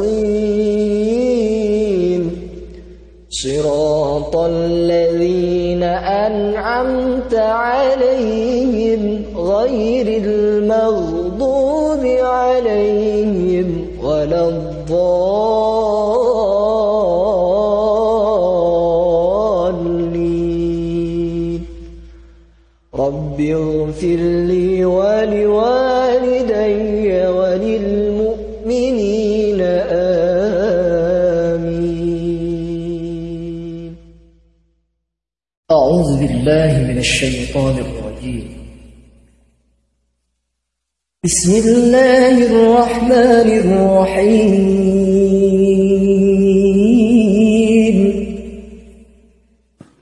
المستقيم صراط الذين أنعمت عليهم غير المغضوب عليهم ولا الضالين. رب اغفر بالله من الشيطان الرجيم. بسم الله الرحمن الرحيم.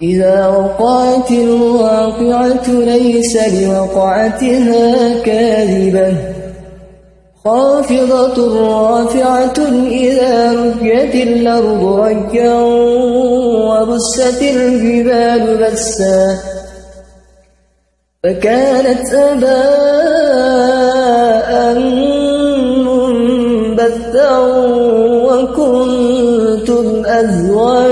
إذا وقعت الواقعة ليس لوقعتها كاذبة. خافضة رافعة إذا رجت الأرض رجا وبست الجبال بسا فكانت أباء منبثا وكنتم أزواجا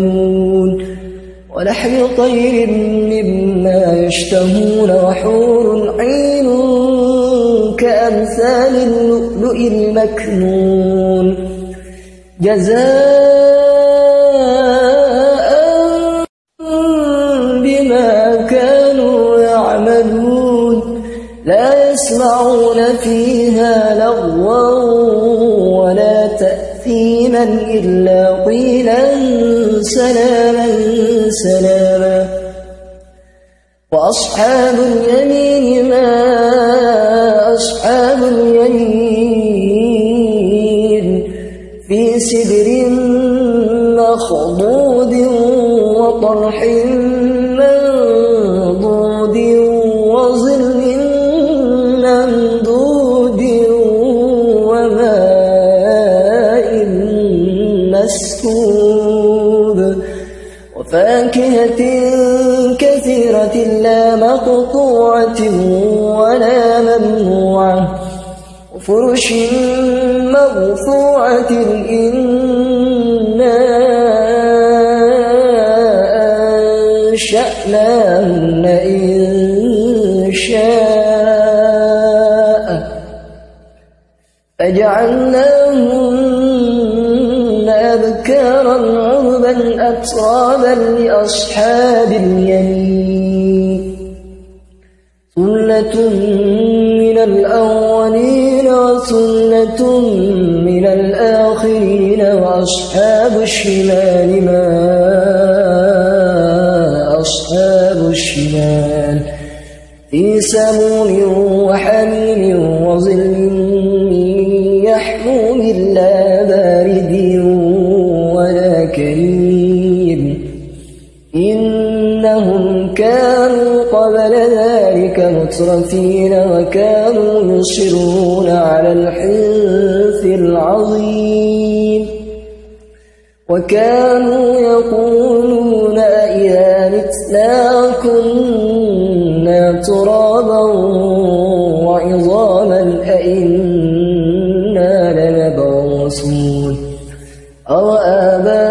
ولحم طير مما يشتهون وحور عين كأمثال اللؤلؤ المكنون. جزاء بما كانوا يعملون. لا يسمعون فيها لغوا ولا تأثيما إلا قيلا سلاما سلاما وأصحاب اليمين ما أصحاب اليمين. في سدر مخضود وطرح وفاكهة كثيرة لا مقطوعة ولا ممنوعة. وفرش مرفوعة إنا أنشأناهن. أترابا لأصحاب اليمين. ثلة من الأولين وثلة من الآخرين وأصحاب الشمال ما أصحاب الشمال. في سموم وحميم قبل ذلك مترفين وكانوا يصرون على الحنث العظيم. وكانوا يقولون أئذا متنا كنا ترابا وعظاما أئنا لمبعوثون أو آباؤنا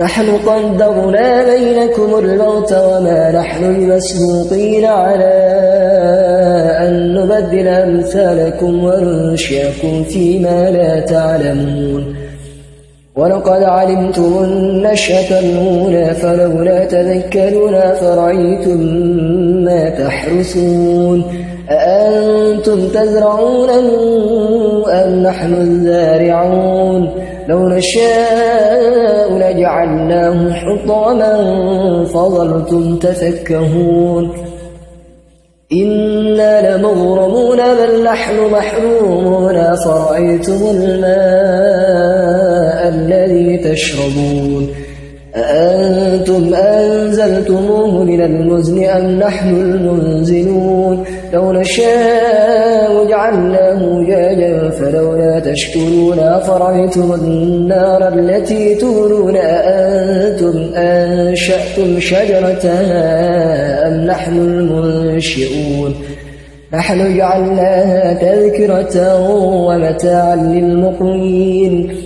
نحن قدرنا بينكم الموت وما نحن بمسبوقين على أن نبدل أمثالكم وننشئكم فيما لا تعلمون. ولقد علمتم النشأة الأولى فلولا تذكرون أفرأيتم ما تحرثون. أأنتم تزرعونه أم نحن الزارعون؟ لو نشاء لجعلناه حطاما فظلتم تفكهون إنا لمغرمون بل نحن محرومون أفرأيتم الماء الذي تشربون أأنتم أنزلتموه من المزن أم نحن المنزلون؟ لو نشاء جعلناه جاجا فلولا تشكرون أفرأيتم النار التي تولون؟ أأنتم أنشأتم شجرتها أم نحن المنشئون؟ نحن جعلناها تذكرة ومتاعا للمقوين.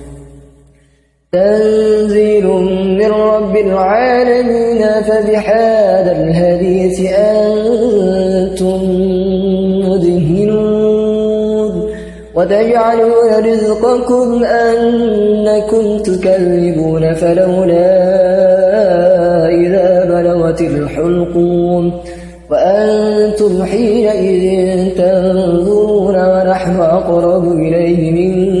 تنزيل من رب العالمين فبهذا الحديث أنتم مدهنون وتجعلون رزقكم أنكم تكذبون فلولا إذا بلغت الحلقوم وأنتم حينئذ تنظرون ونحن أقرب إليه منكم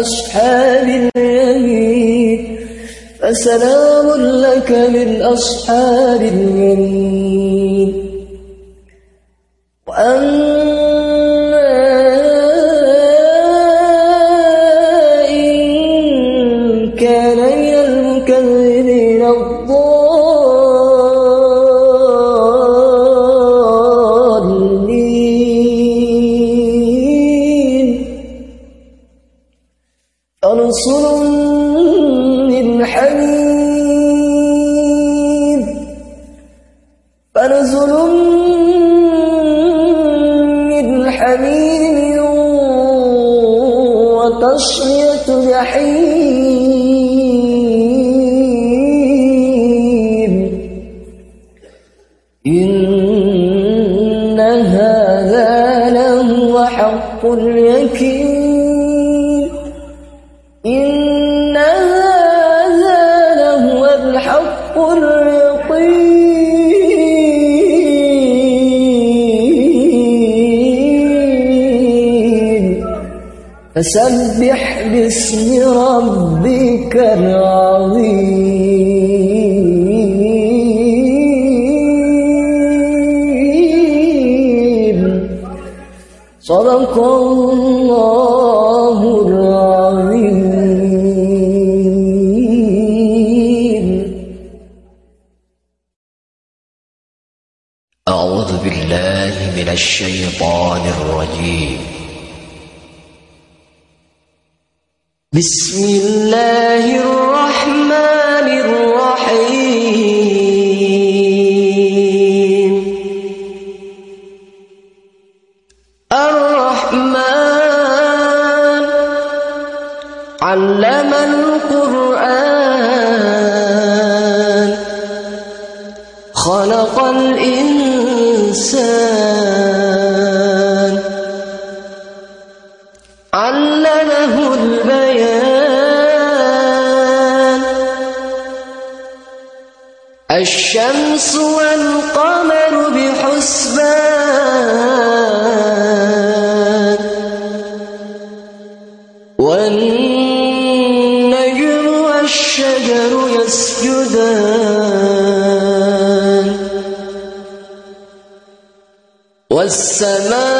أصحاب اليمين فسلام لك من أصحاب اليمين. وأما فسبح باسم والسماء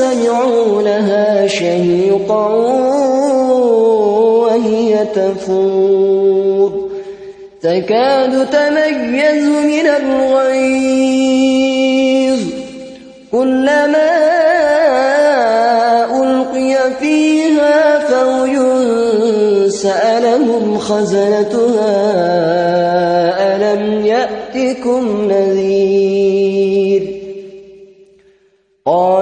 لها شهيقا وهي تفور تكاد تميز من الغيظ كلما ألقي فيها فوج سألهم خزنتها ألم يأتكم نذير بلى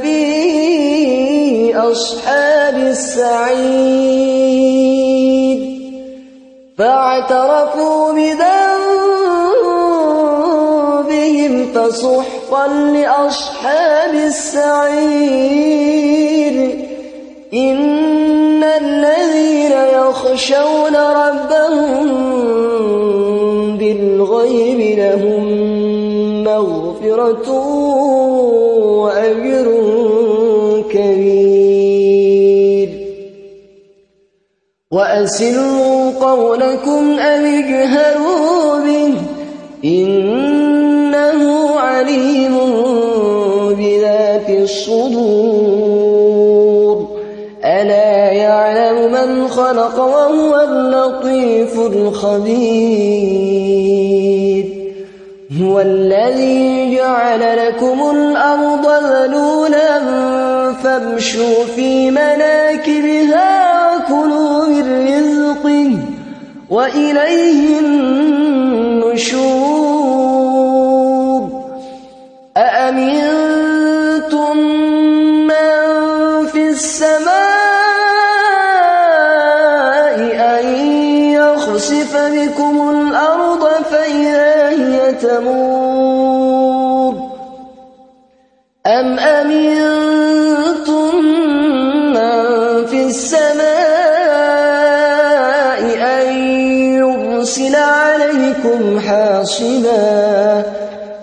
في أصحاب السعيد فاعترفوا بذنبهم فسحقا لأصحاب السعير إن الذين يخشون ربهم بالغيب لهم مغفرة وأجر وأسروا قولكم أم اجهروا به إنه عليم بذات الصدور. ألا يعلم من خلق وهو اللطيف الخبير. هو الذي جعل لكم الأرض ذلولا فامشوا في مناكبها وإليه النشور. أأمنتم من في السماء أن يخسف بكم الأرض فإذا هي تمور؟ أم أمنتم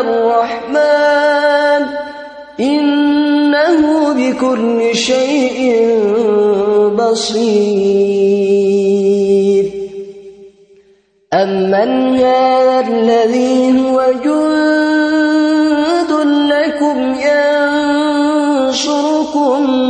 الرحمن. إنه بكل شيء بصير. أمن هذا الذي هو جند لكم ينصركم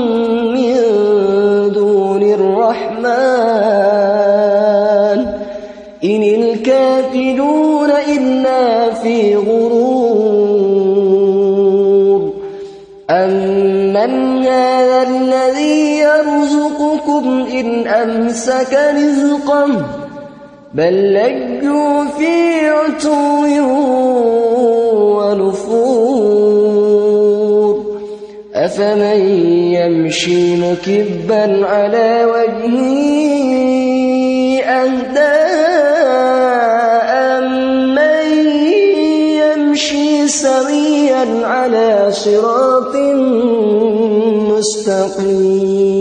يرزقكم إن أمسك رزقه بل لجوا في عتو ونفور أفمن يمشي مكبا على وجهه أهدى أمن يمشي على صراط مستقيم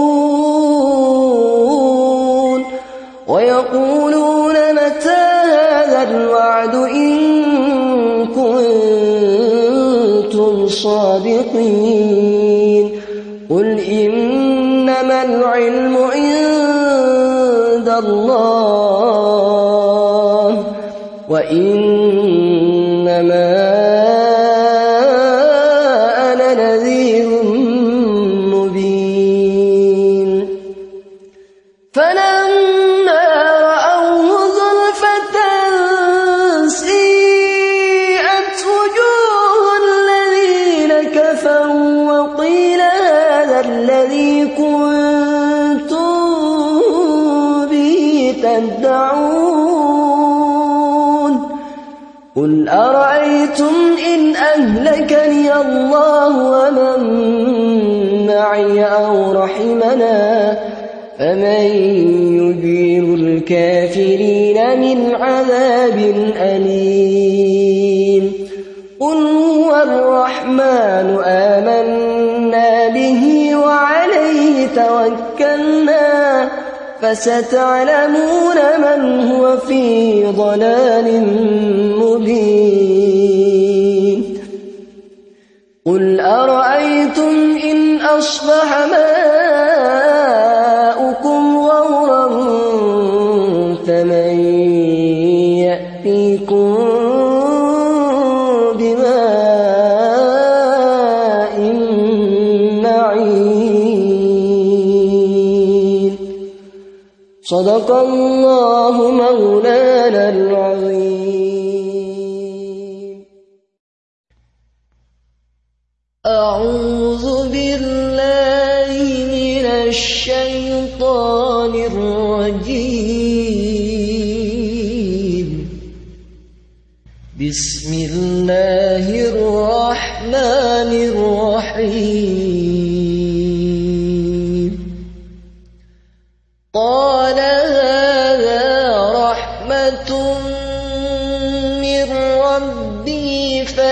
الوعد إن كنتم صادقين. فستعلمون من هو في ضلال مبين. قل أرأيتم إن أصبح ماؤكم صدق الله مولانا العظيم. أعوذ بالله من الشيطان الرجيم. بسم الله الرحمن الرحيم.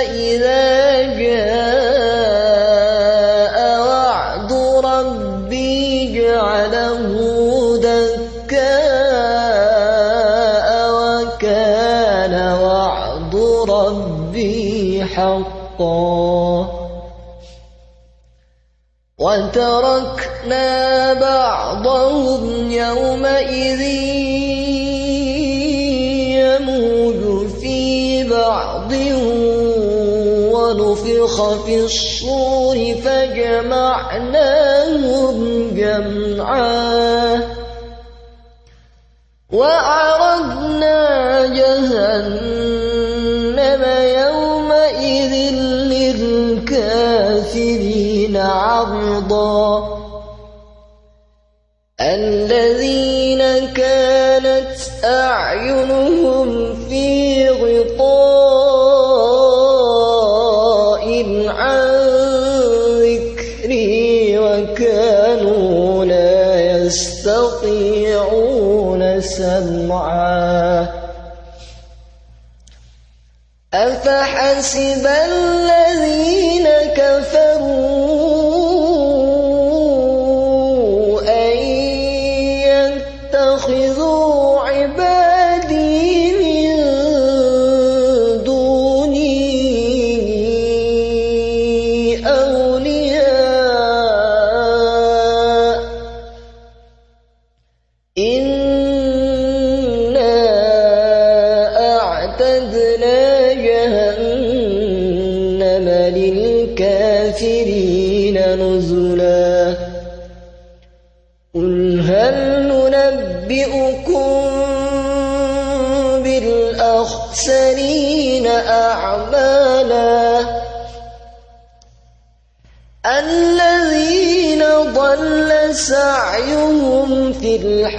ربي ونفخ في الصور فجمعناهم جمعا. وعرضنا جهنم يومئذ للكافرين عرضا. أفحسب الذين كفروا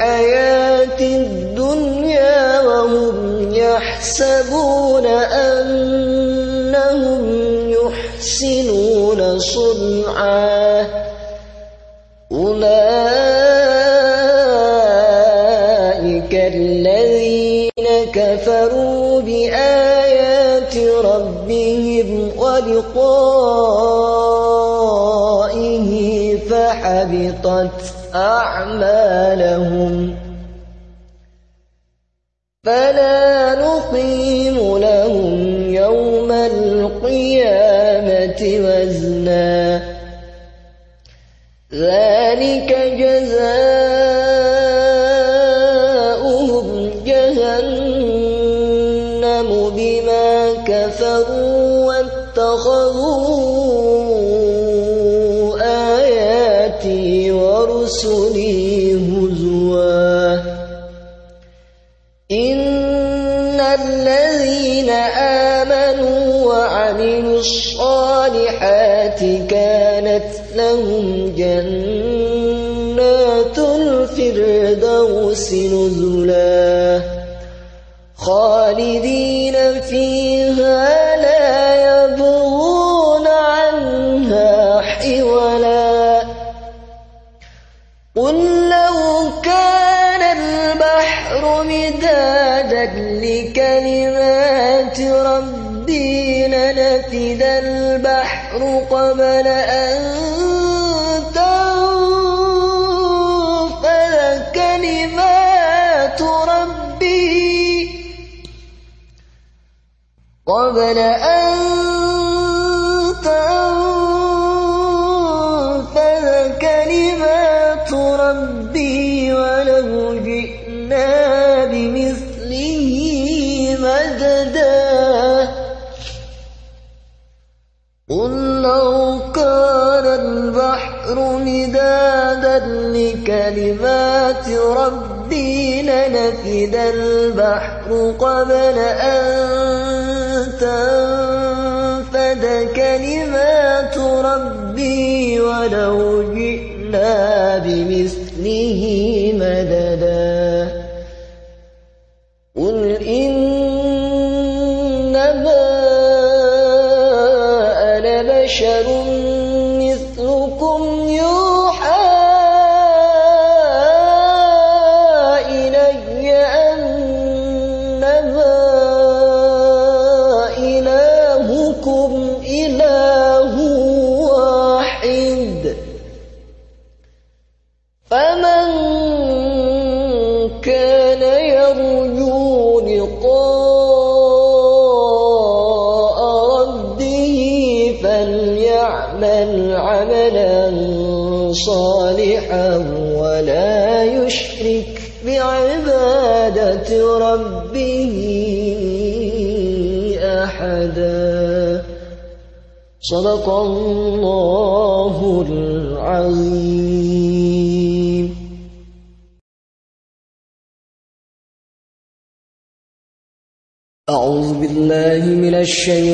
الحياة الدنيا وهم يحسبون أنهم يحسنون صنعا. أولئك الذين كفروا بآيات ربهم ولقائه أعمالهم. فلا نقيم لهم يوم القيامة وزنا ورسلي هزوا. إن الذين آمنوا وعملوا الصالحات كانت لهم جنات الفردوس نزلا. خالدين فيها لكلمات ربي لنفد البحر قبل أن تنفذ كلمات ربي قبل أن البحر مدادا لكلمات ربي لنفد البحر قبل أن تنفد كلمات ربي ولو جئنا بمثله مددا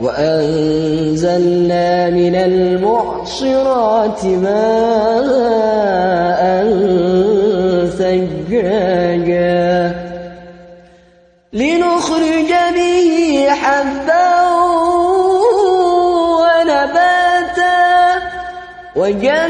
وأنزلنا من المعصرات ماء ثجاجا لنخرج به حبا ونباتا وجنات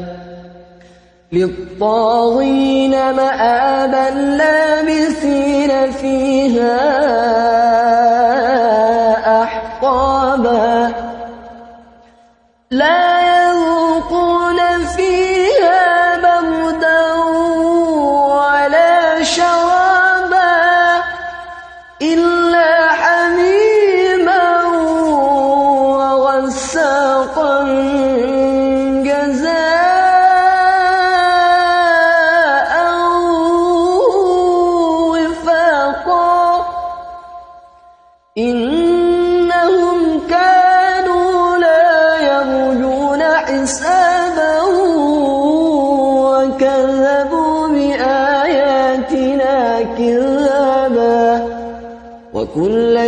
للطاغين مآبا لابثين فيها أحقابا. لا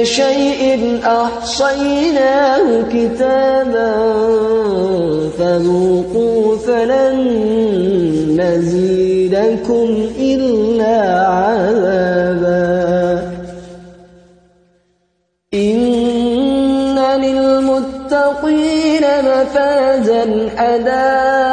شيء أحصيناه كتابا فذوقوا فلن نزيدكم إلا عذابا. إن للمتقين مفازا حدائق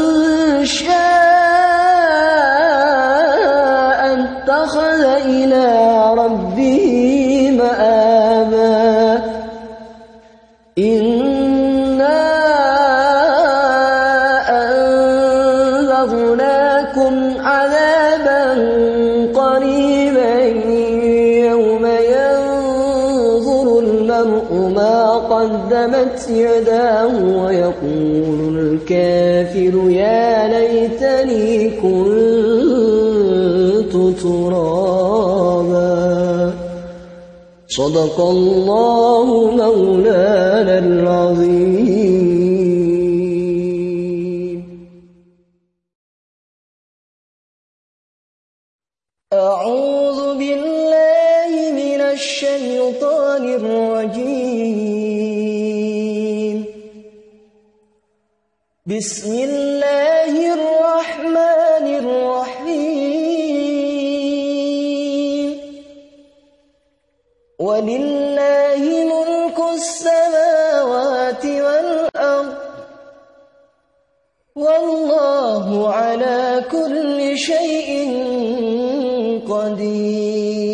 صدق الله مولانا العظيم. أعوذ بالله من الشيطان الرجيم. بسم والله على كل شيء قدير.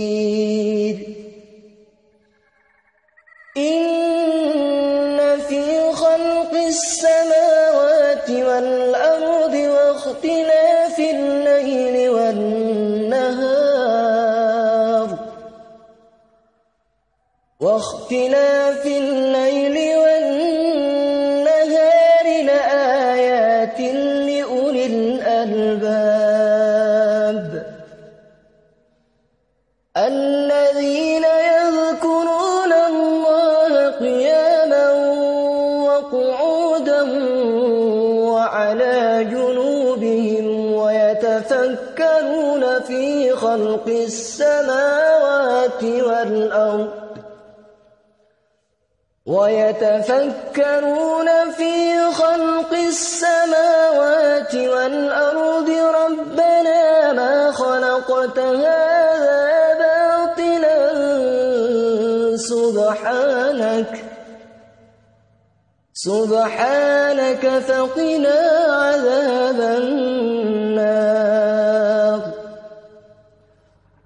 إن في خلق السماوات والأرض واختلاف الليل والنهار. واختلاف الليل خلق السماوات والأرض ويتفكرون في خلق السماوات والأرض ربنا ما خلقت هذا باطلا سبحانك سبحانك فقنا عذاب النار.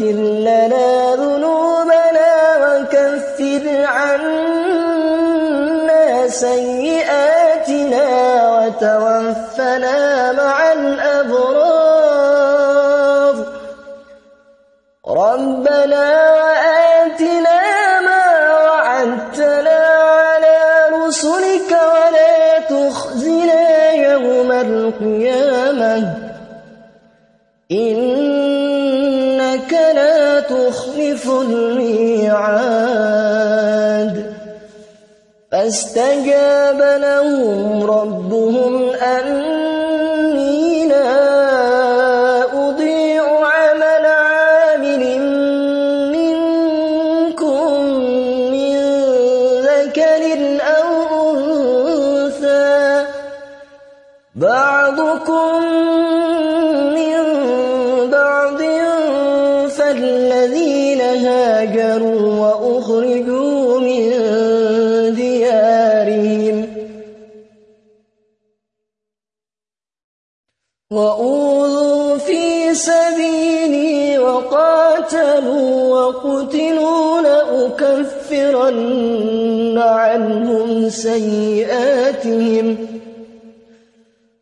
واغفر لنا ذنوبنا وكفر عنا سيئاتنا وتوفنا مع الأبرار. الميعاد فاستجاب لهم ربهم أن تقتلون أكفرن عنهم سيئاتهم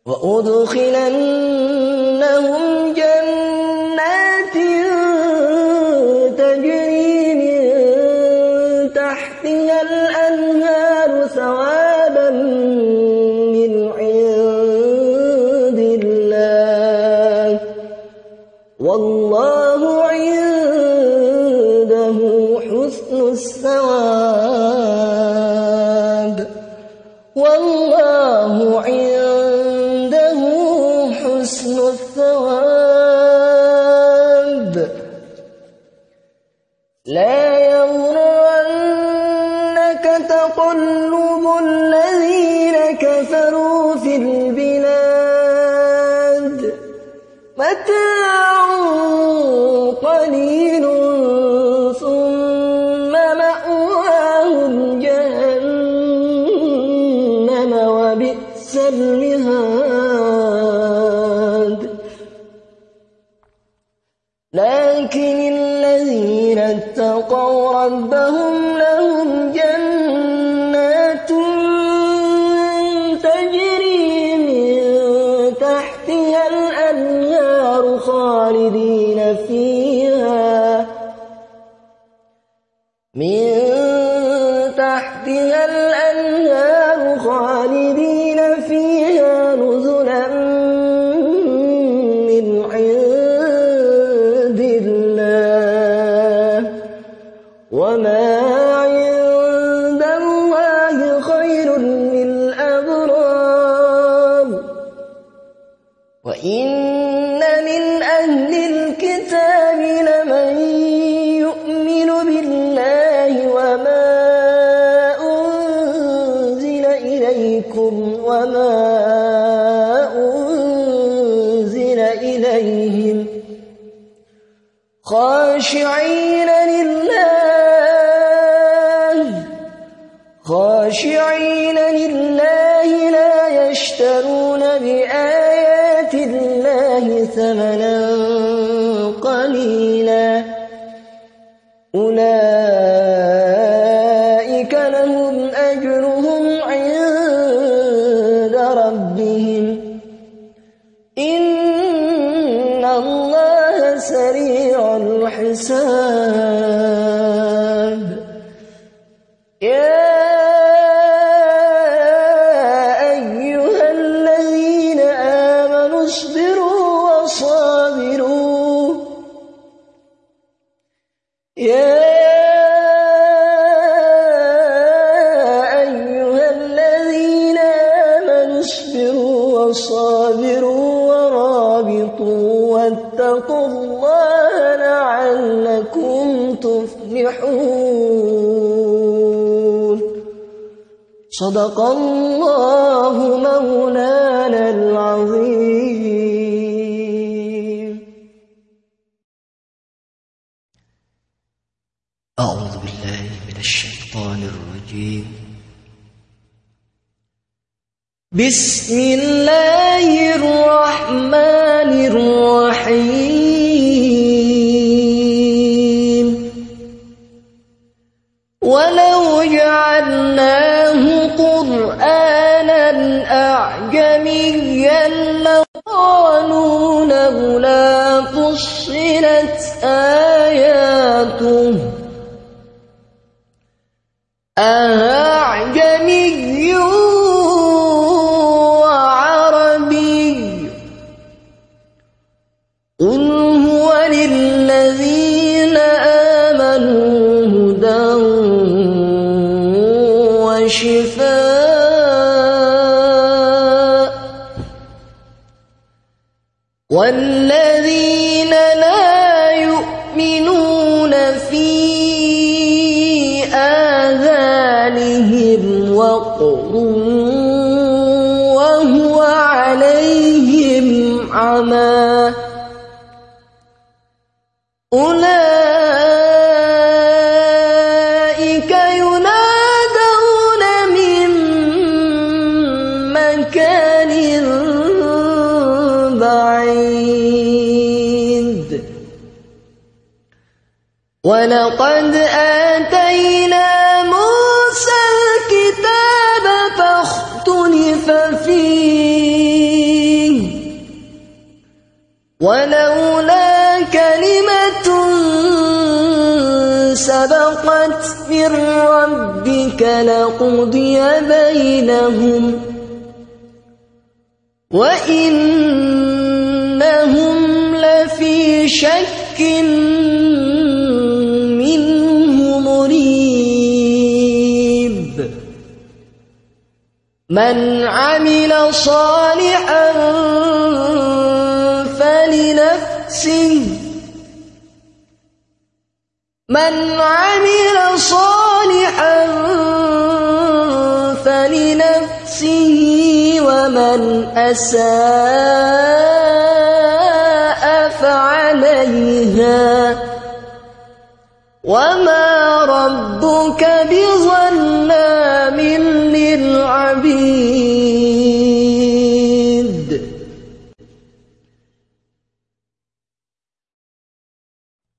وأدخلنهم جنات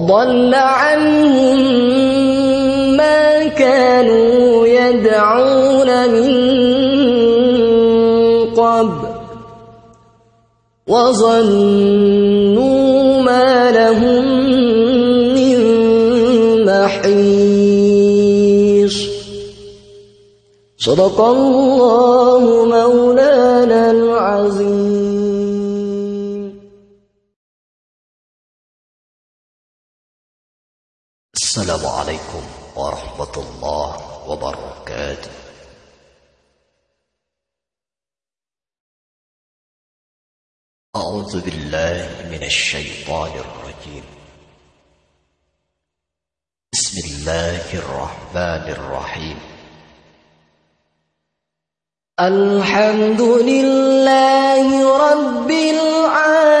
وضل عنهم ما كانوا يدعون من قبل وظنوا ما لهم من محيص. صدق الله مولانا العظيم. السلام عليكم ورحمة الله وبركاته. أعوذ بالله من الشيطان الرجيم. بسم الله الرحمن الرحيم. الحمد لله رب العالمين.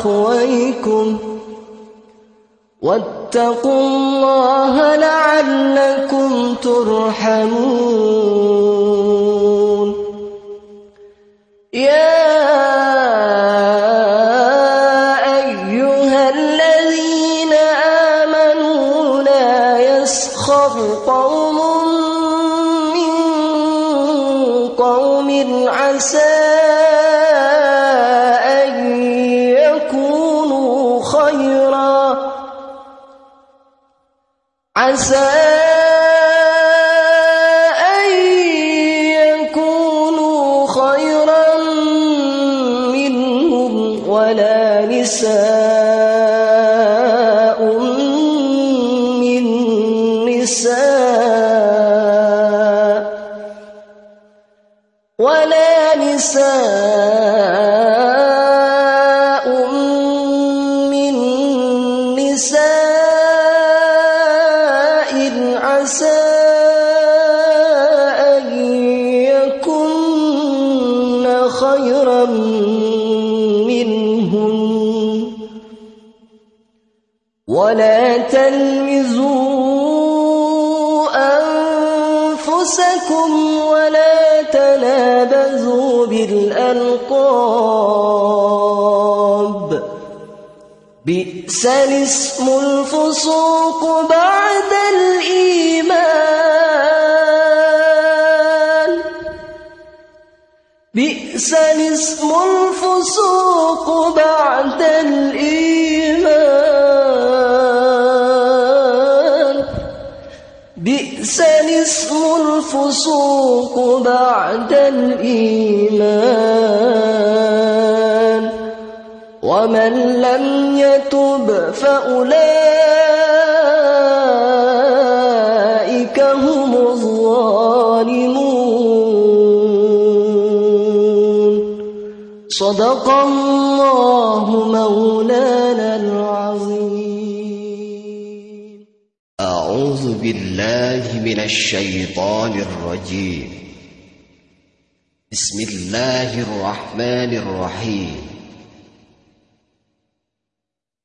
أخويكم. واتقوا الله لعلكم ترحمون. يا بئس الاسم الفسوق بعد الإيمان. بئس الاسم الفسوق بعد الإيمان. بئس الاسم الفسوق بعد الإيمان. ومن لم فأولئك هم الظالمون. صدق الله مولانا العظيم. أعوذ بالله من الشيطان الرجيم. بسم الله الرحمن الرحيم.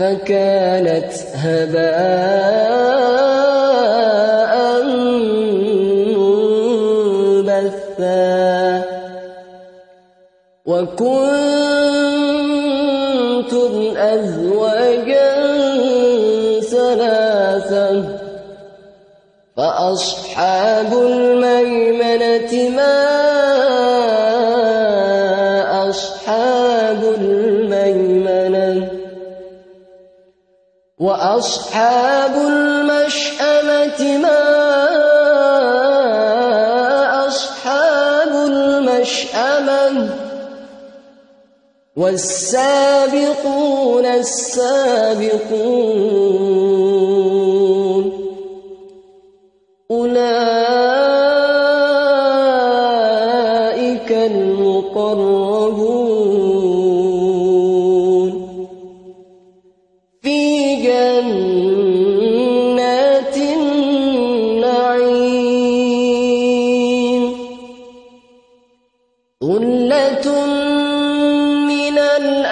فكانت هباء منبثا. وكنتم أزواجا ثلاثة. فأصحاب الميمنة ما وأصحاب المشأمة ما أصحاب المشأمة والسابقون السابقون أولئك من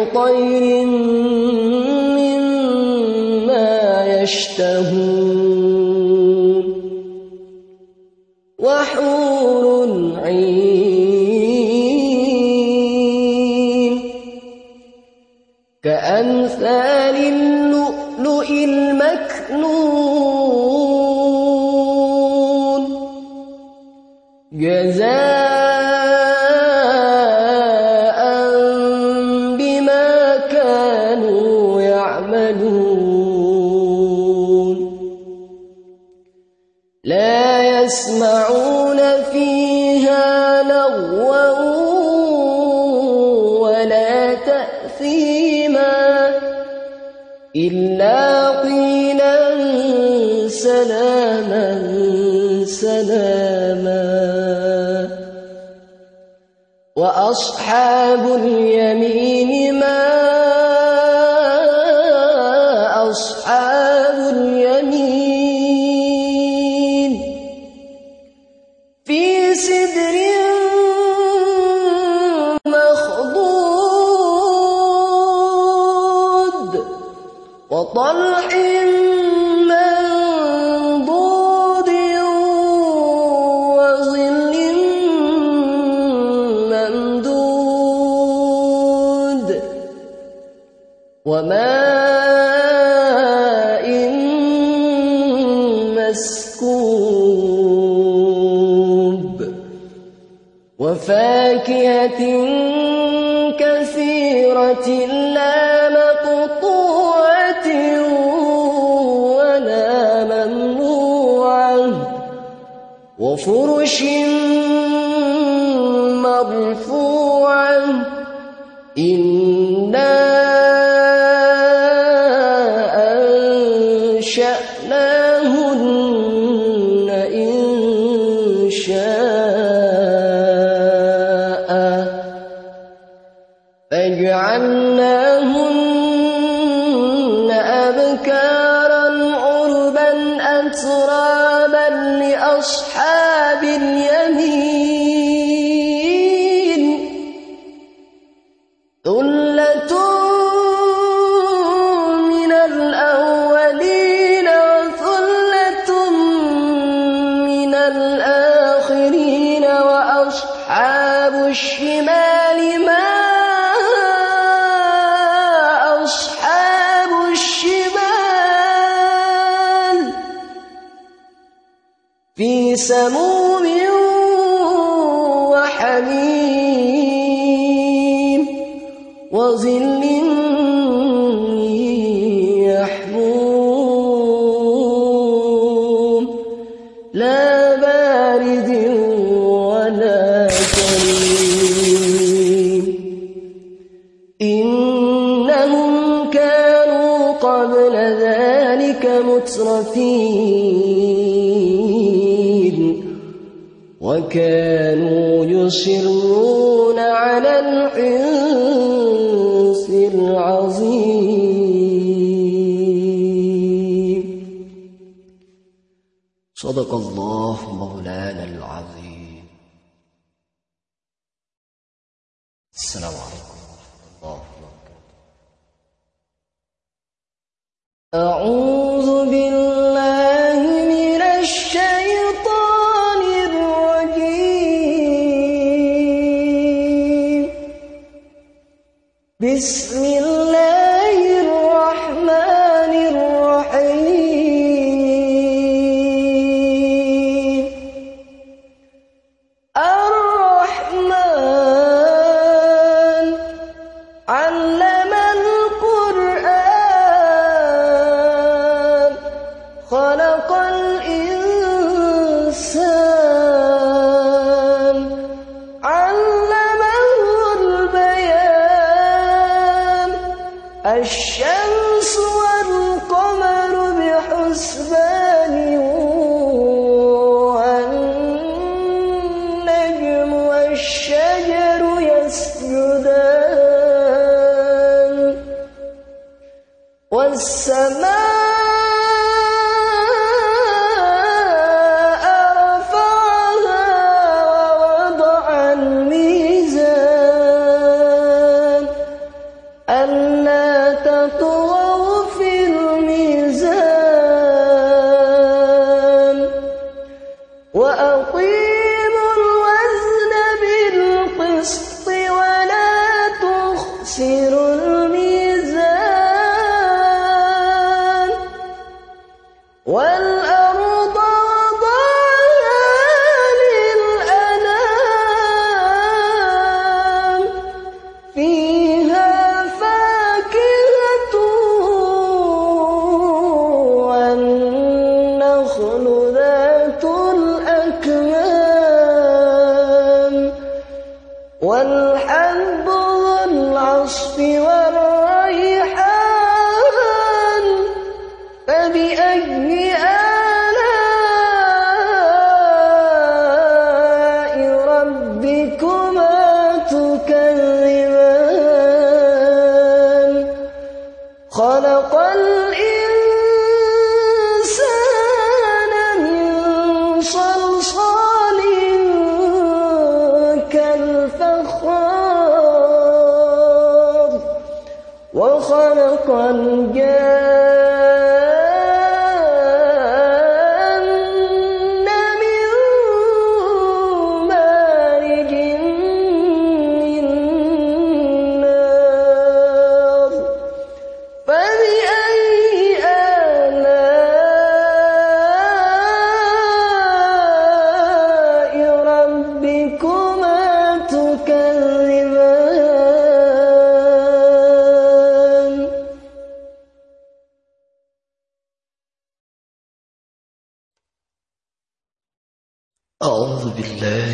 ولحم طير مما يشتهون سلاما سلاما. وأصحاب اليمين ما مولانا العظيم. السلام عليكم ورحمة الله وبركاته. أعوذ بالله من الشيطان الرجيم. بسم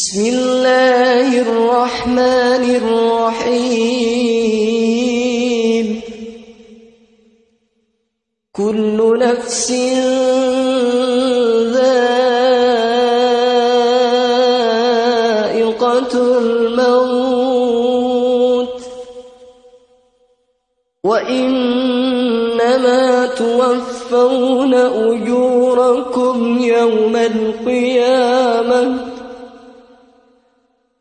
بسم الله الرحمن الرحيم. كل نفس ذائقة الموت. وإنما توفون أجوركم يوم القيامة.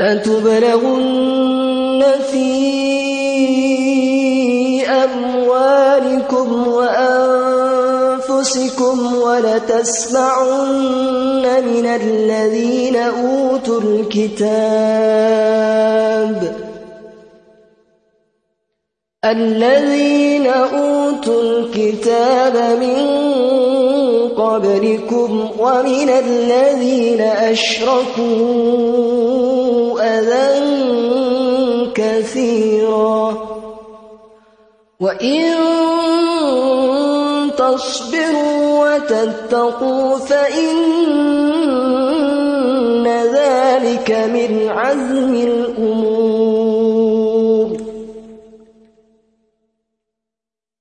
لتبلغن في أموالكم وأنفسكم ولتسمعن من الذين أوتوا الكتاب الذين أوتوا الكتاب من قبلكم ومن الذين أشركوا أذى كثيرا وإن تصبروا وتتقوا فإن ذلك من عزم الأمور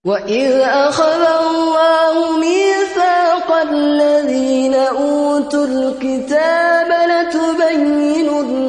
وإذ أخذ الله ميثاق الذين أوتوا الكتاب لتبيننه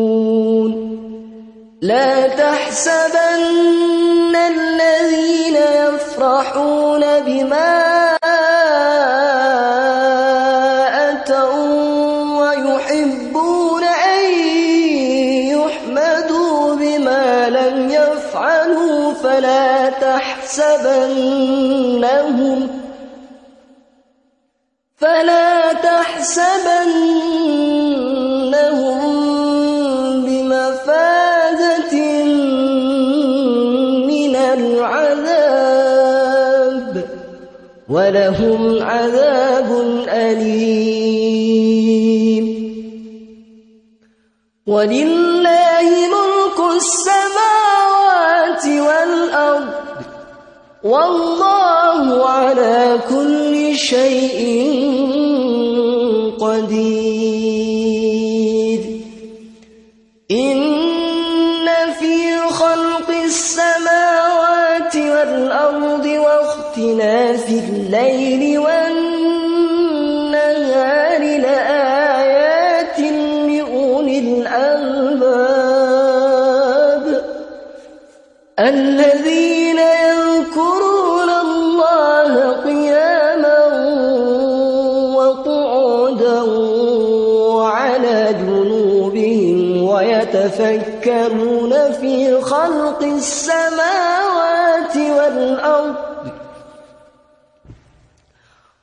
لا تحسبن الذين يفرحون بما أتوا ويحبون أن يحمدوا بما لم يفعلوا فلا تحسبنهم فلا تحسبنهم ولهم عذاب أليم. ولله ملك السماوات والأرض والله على كل شيء قدير. إن في خلق السماوات والأرض واختلاف الليل والنهار لآيات لأولي الألباب. الذين يذكرون الله قياما وقعودا وعلى جنوبهم ويتفكرون في خلق السماوات والأرض.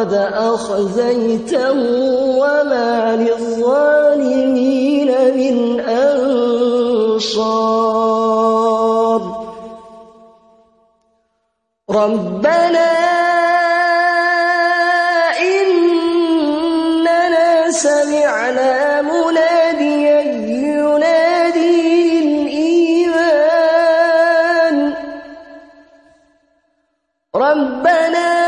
فقد أخزيته وما للظالمين من أنصار. ربنا إننا سمعنا مناديا ينادي للإيمان. ربنا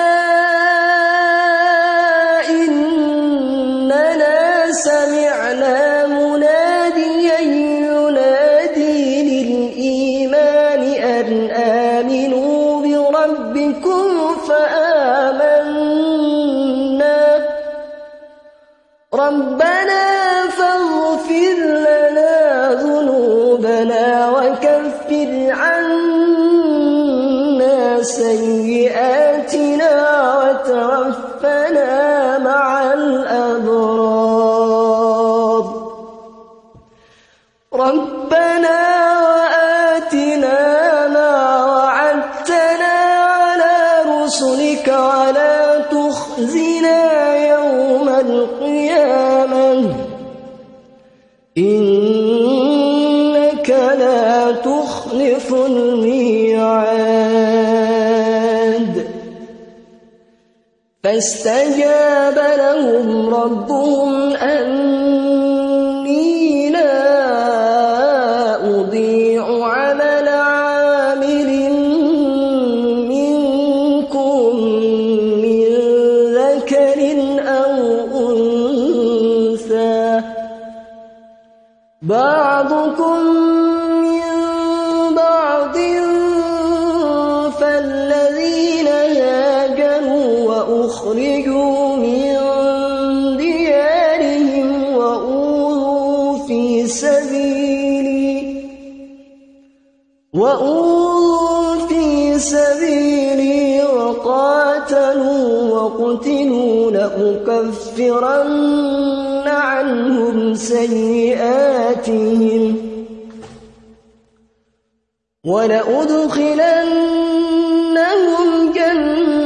سيئا فاستجاب تقتلوا لأكفرن عنهم سيئاتهم ولأدخلنهم جنات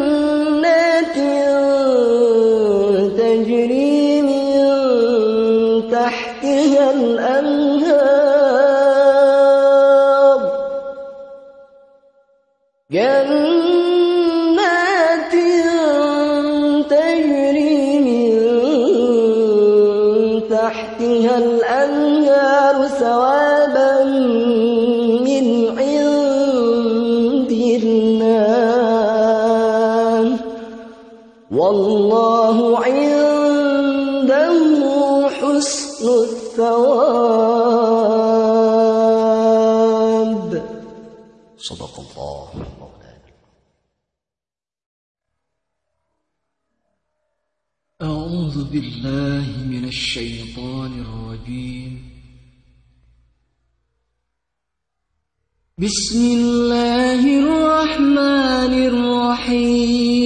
بالله من الشيطان الرجيم. بسم الله الرحمن الرحيم.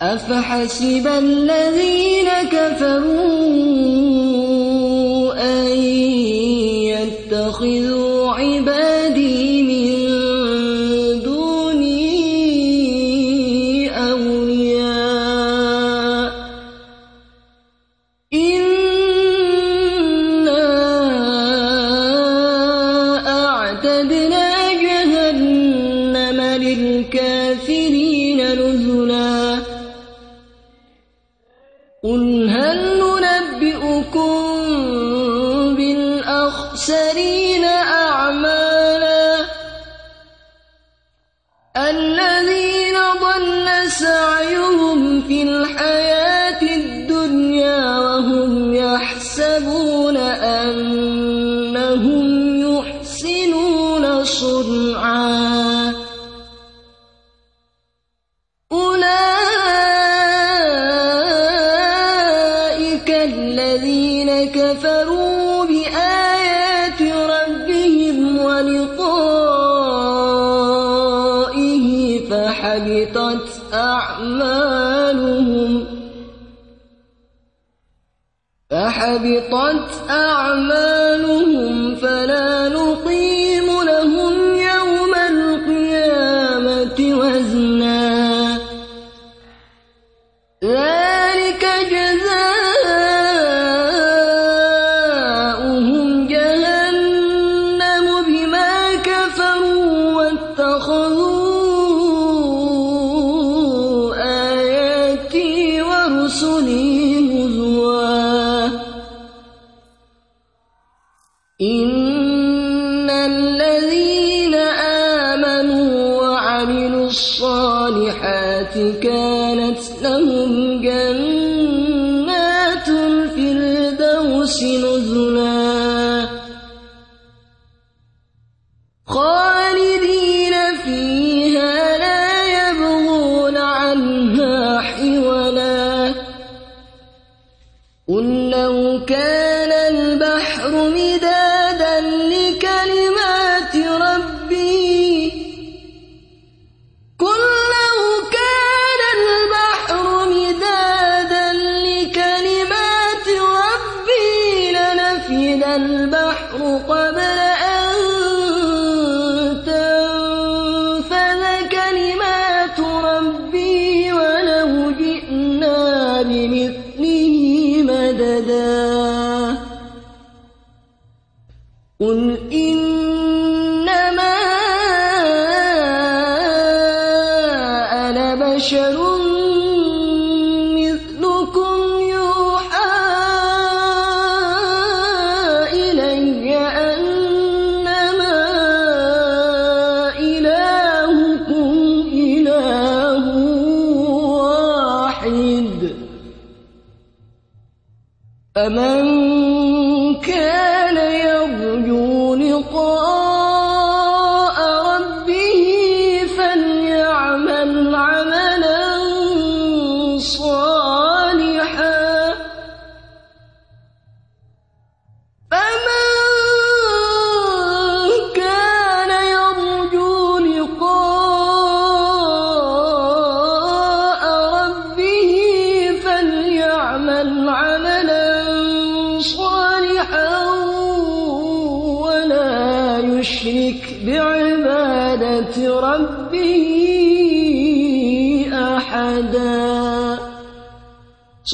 أفحسب الذين كفروا رسلي هزوا. إن الذين آمنوا وعملوا الصالحات كانوا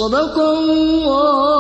صدق اللہ